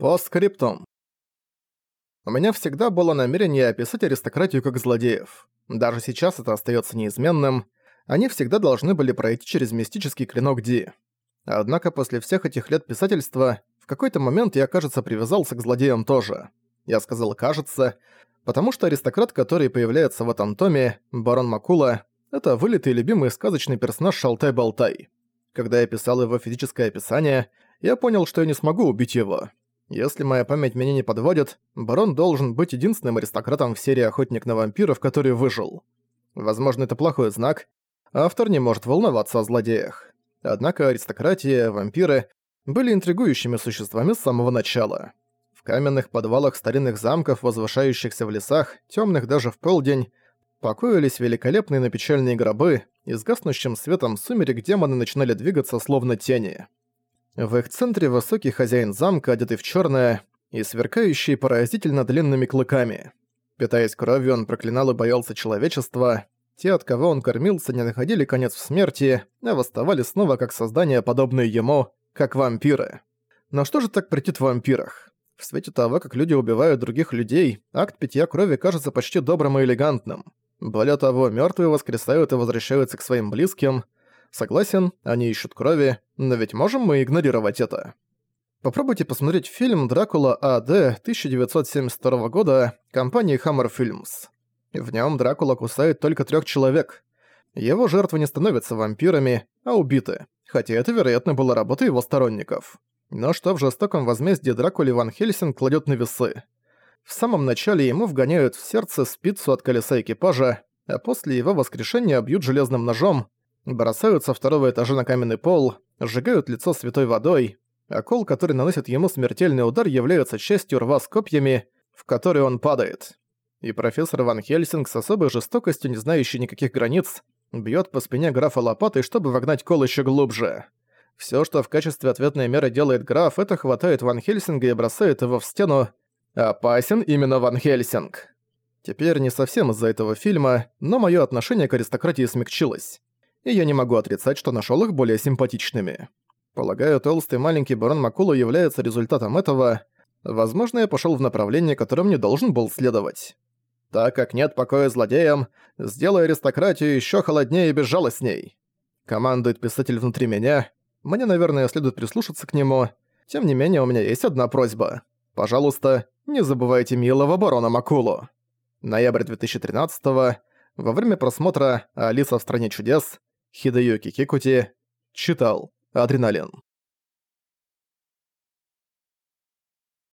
Постскриптум. У меня всегда было намерение описать аристократию как злодеев. Даже сейчас это остается неизменным. Они всегда должны были пройти через мистический клинок Ди. Однако после всех этих лет писательства, в какой-то момент я, кажется, привязался к злодеям тоже. Я сказал «кажется», потому что аристократ, который появляется в этом томе, барон Макула, это вылитый любимый сказочный персонаж Шалтай-Болтай. Когда я писал его физическое описание, я понял, что я не смогу убить его. Если моя память меня не подводит, барон должен быть единственным аристократом в серии «Охотник на вампиров», который выжил. Возможно, это плохой знак. Автор не может волноваться о злодеях. Однако аристократия, вампиры были интригующими существами с самого начала. В каменных подвалах старинных замков, возвышающихся в лесах, темных даже в полдень, покоились великолепные напечальные гробы, и с гаснущим светом сумерек демоны начинали двигаться словно тени. В их центре высокий хозяин замка, одетый в черное и сверкающий поразительно длинными клыками. Питаясь кровью, он проклинал и боялся человечества. Те, от кого он кормился, не находили конец в смерти, а восставали снова как создания, подобные ему, как вампиры. Но что же так претит в вампирах? В свете того, как люди убивают других людей, акт питья крови кажется почти добрым и элегантным. Более того, мертвые воскресают и возвращаются к своим близким – Согласен, они ищут крови, но ведь можем мы игнорировать это? Попробуйте посмотреть фильм «Дракула А.Д. 1972 года» компании Hammer Films. В нем Дракула кусает только трех человек. Его жертвы не становятся вампирами, а убиты, хотя это, вероятно, была работа его сторонников. Но что в жестоком возмездии Дракуле Ван Хельсинг кладет на весы? В самом начале ему вгоняют в сердце спицу от колеса экипажа, а после его воскрешения бьют железным ножом, бросают со второго этажа на каменный пол, сжигают лицо святой водой, а кол, который наносит ему смертельный удар, является частью рва с копьями, в который он падает. И профессор Ван Хельсинг с особой жестокостью, не знающий никаких границ, бьет по спине графа лопатой, чтобы вогнать кол еще глубже. Все, что в качестве ответной меры делает граф, это хватает Ван Хельсинга и бросает его в стену. Опасен именно Ван Хельсинг. Теперь не совсем из-за этого фильма, но мое отношение к аристократии смягчилось и я не могу отрицать, что нашел их более симпатичными. Полагаю, толстый маленький барон Макулу является результатом этого. Возможно, я пошел в направлении, которым не должен был следовать. Так как нет покоя злодеям, сделай аристократию еще холоднее и безжалостней. Командует писатель внутри меня. Мне, наверное, следует прислушаться к нему. Тем не менее, у меня есть одна просьба. Пожалуйста, не забывайте милого барона Макулу. Ноябрь 2013 -го, во время просмотра «Алиса в стране чудес» Хидеюки Кикути читал «Адреналин».